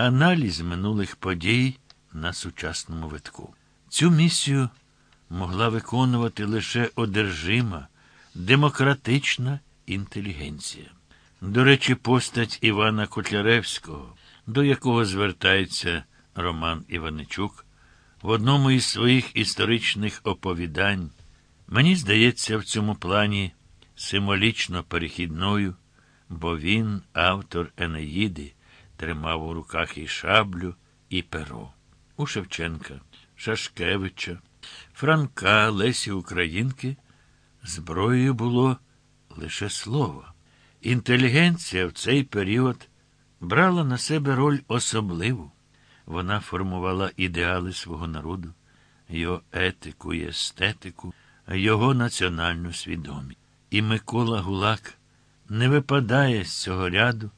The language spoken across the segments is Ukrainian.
аналіз минулих подій на сучасному витку. Цю місію могла виконувати лише одержима, демократична інтелігенція. До речі, постать Івана Котляревського, до якого звертається Роман Іваничук, в одному із своїх історичних оповідань, мені здається, в цьому плані символічно перехідною, бо він, автор Енеїди, тримав у руках і шаблю, і перо. У Шевченка, Шашкевича, Франка, Лесі Українки зброєю було лише слово. Інтелігенція в цей період брала на себе роль особливу. Вона формувала ідеали свого народу, його етику і естетику, його національну свідомість. І Микола Гулак не випадає з цього ряду,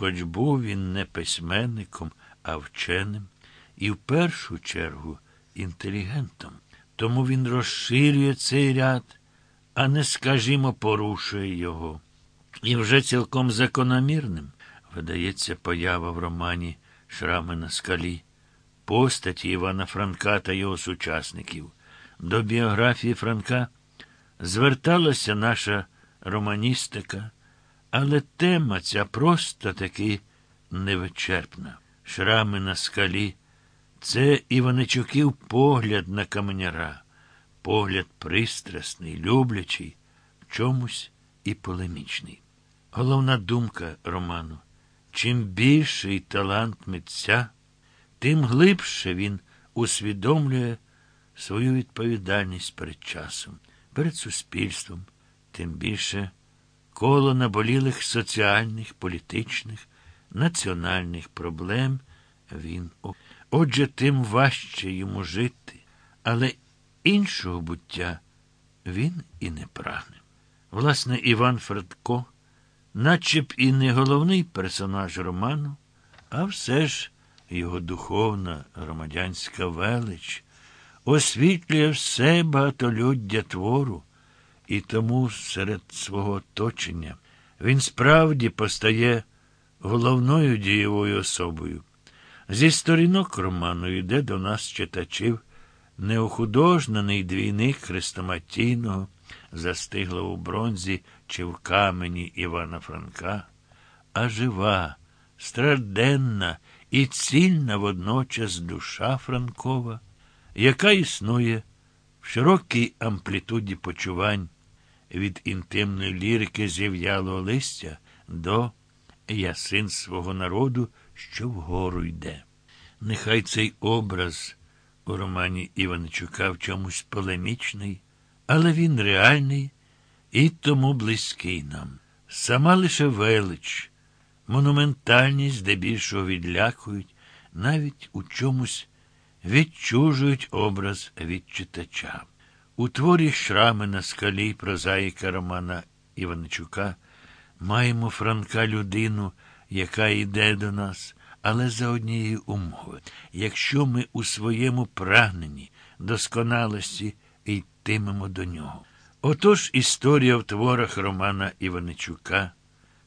хоч був він не письменником, а вченим, і в першу чергу інтелігентом. Тому він розширює цей ряд, а не, скажімо, порушує його. І вже цілком закономірним видається поява в романі Шрами на скалі, постаті Івана Франка та його сучасників. До біографії Франка зверталася наша романістика, але тема ця просто таки невичерпна. Шрами на скалі це Іваничуків погляд на каменяра, погляд пристрасний, люблячий, в чомусь і полемічний. Головна думка роману чим більший талант митця, тим глибше він усвідомлює свою відповідальність перед часом, перед суспільством, тим більше коло наболілих соціальних, політичних, національних проблем він. Отже, тим важче йому жити, але іншого буття він і не прагне. Власне, Іван Фредко, наче б і не головний персонаж роману, а все ж його духовна громадянська велич освітлює все багатолюддя твору, і тому серед свого оточення він справді постає головною дієвою особою. Зі сторінок роману йде до нас читачів неохудожнаний двійник хрестоматійного, застигло у бронзі чи в камені Івана Франка, а жива, страденна і цільна водночас душа Франкова, яка існує в широкій амплітуді почувань від інтимної лірики зів'ялого листя до я син свого народу, що вгору йде. Нехай цей образ у романі Іванчука в чомусь полемічний, але він реальний і тому близький нам. Сама лише велич, монументальність здебільшого відлякують, навіть у чомусь відчужують образ від читача. У творі Шрами на скалі прозаїка Романа Іванчука маємо Франка людину, яка йде до нас, але за однієї умови, якщо ми у своєму прагненні досконалості йтимемо до нього. Отож історія в творах Романа Іваничука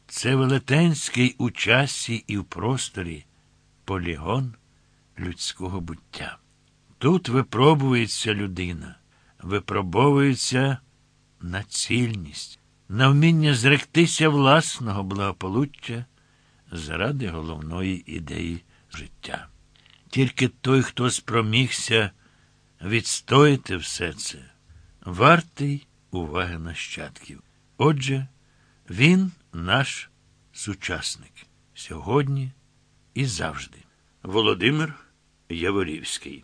це велетенський у часі і в просторі полігон людського буття. Тут випробується людина, випробовується на цільність, на вміння зректися власного благополуччя заради головної ідеї життя. Тільки той, хто спромігся відстояти все це, вартий уваги нащадків. Отже, він наш сучасник сьогодні і завжди. Володимир Яворівський